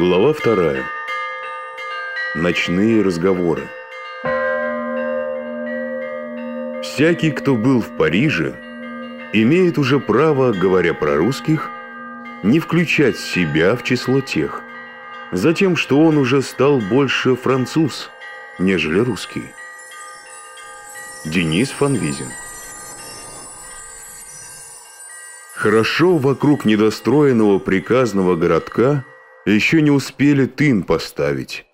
Глава вторая. Ночные разговоры. Всякий, кто был в Париже, имеет уже право, говоря про русских, не включать себя в число тех, затем, что он уже стал больше француз, нежели русский. Денис Фанвизин Хорошо вокруг недостроенного приказного городка еще не успели тын поставить.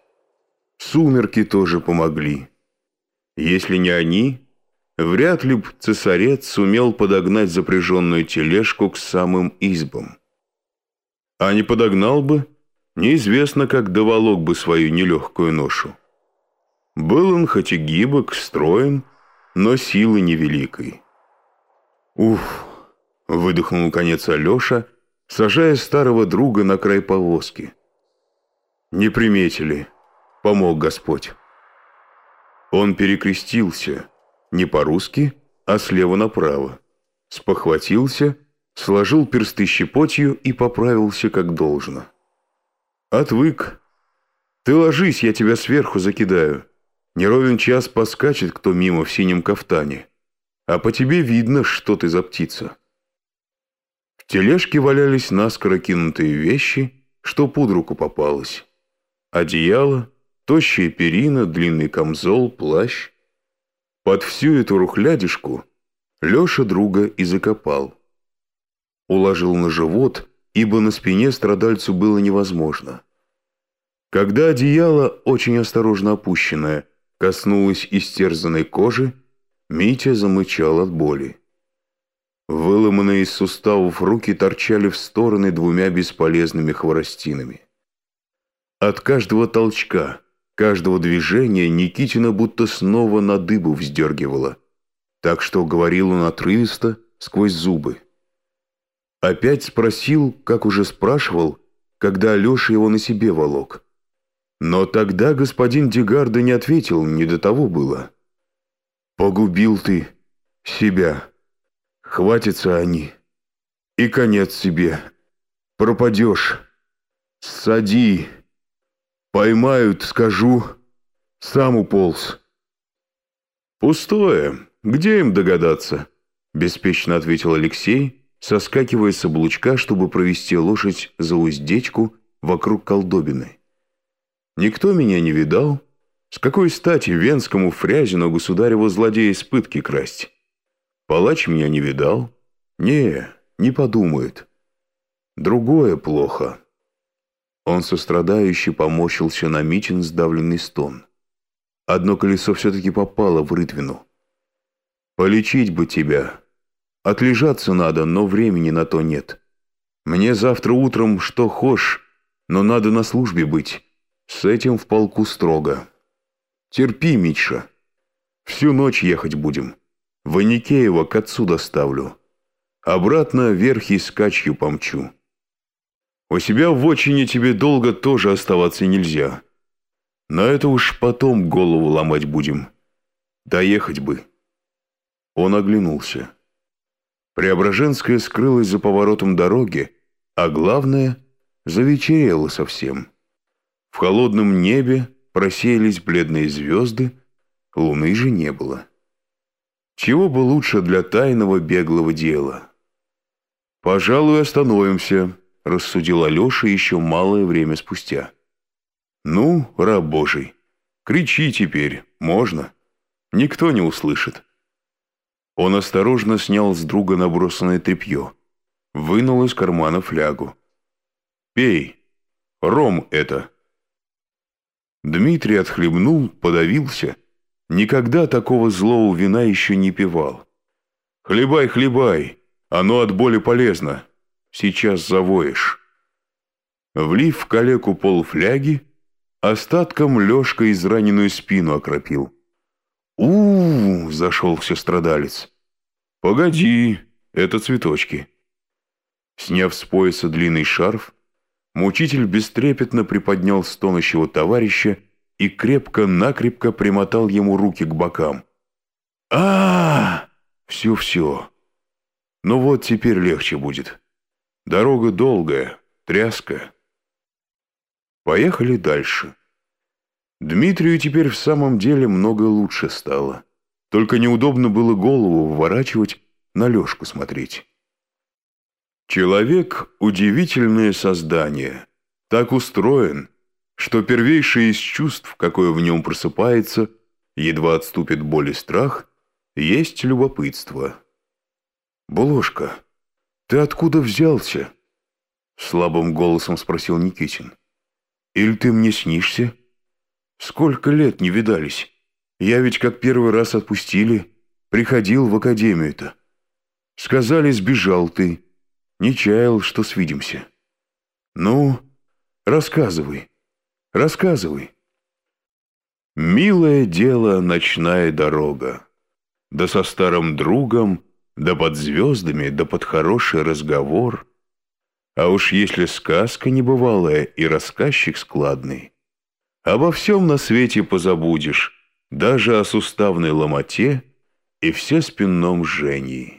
Сумерки тоже помогли. Если не они, вряд ли б цесарец сумел подогнать запряженную тележку к самым избам. А не подогнал бы, неизвестно, как доволок бы свою нелегкую ношу. Был он хоть и гибок, строен, но силы невеликой. Уф! Выдохнул конец Алеша, сажая старого друга на край повозки. Не приметили. Помог Господь. Он перекрестился, не по-русски, а слева направо. Спохватился, сложил персты щепотью и поправился как должно. Отвык. Ты ложись, я тебя сверху закидаю. Не ровен час поскачет кто мимо в синем кафтане. А по тебе видно, что ты за птица. В тележке валялись наскоро кинутые вещи, что под руку попалось. Одеяло, тощая перина, длинный камзол, плащ. Под всю эту рухлядишку Леша друга и закопал. Уложил на живот, ибо на спине страдальцу было невозможно. Когда одеяло, очень осторожно опущенное, коснулось истерзанной кожи, Митя замычал от боли. Выломанные из суставов руки торчали в стороны двумя бесполезными хворостинами. От каждого толчка, каждого движения Никитина будто снова на дыбу вздергивала, так что говорил он отрывисто, сквозь зубы. Опять спросил, как уже спрашивал, когда Алеша его на себе волок. Но тогда господин Дегарда не ответил, не до того было. «Погубил ты себя». Хватятся они. И конец себе. Пропадешь. Сади. Поймают, скажу. Сам уполз. Пустое. Где им догадаться? Беспечно ответил Алексей, соскакивая с облучка, чтобы провести лошадь за уздечку вокруг колдобины. Никто меня не видал. С какой стати венскому фрязину государеву злодея из пытки красть? Палач меня не видал? Не, не подумает. Другое плохо. Он сострадающе поморщился на Митин сдавленный стон. Одно колесо все-таки попало в рытвину. Полечить бы тебя. Отлежаться надо, но времени на то нет. Мне завтра утром что хошь, но надо на службе быть. С этим в полку строго. Терпи, Митша. Всю ночь ехать будем. В Аникеево к отцу доставлю. Обратно верхи скачью помчу. У себя в отчине тебе долго тоже оставаться нельзя. На это уж потом голову ломать будем. Доехать бы. Он оглянулся. Преображенская скрылась за поворотом дороги, а главное, завечерело совсем. В холодном небе просеялись бледные звезды, луны же не было. Чего бы лучше для тайного беглого дела? «Пожалуй, остановимся», — рассудил Алеша еще малое время спустя. «Ну, раб Божий, кричи теперь, можно. Никто не услышит». Он осторожно снял с друга набросанное тряпье, вынул из кармана флягу. «Пей, ром это». Дмитрий отхлебнул, подавился — Никогда такого злого вина еще не пивал. «Хлебай, хлебай, оно от боли полезно. Сейчас завоешь». Влив в калеку полфляги, остатком Лешка израненную спину окропил. у, -у, -у зашелся страдалец. «Погоди, это цветочки». Сняв с пояса длинный шарф, мучитель бестрепетно приподнял стонущего товарища и крепко-накрепко примотал ему руки к бокам. а Все-все. Ну вот теперь легче будет. Дорога долгая, тряска. Поехали дальше. Дмитрию теперь в самом деле много лучше стало. Только неудобно было голову вворачивать, на Лешку смотреть. Человек — удивительное создание. Так устроен, что первейшее из чувств, какое в нем просыпается, едва отступит боль и страх, есть любопытство. «Булошка, ты откуда взялся?» Слабым голосом спросил Никитин. «Или ты мне снишься? Сколько лет не видались? Я ведь как первый раз отпустили, приходил в академию-то. Сказали, сбежал ты, не чаял, что свидимся. Ну, рассказывай, рассказывай». Милое дело ночная дорога. Да со старым другом, да под звездами, да под хороший разговор — а уж если сказка небывалая и рассказчик складный, обо всем на свете позабудешь, даже о суставной ломоте и все спинном жжении.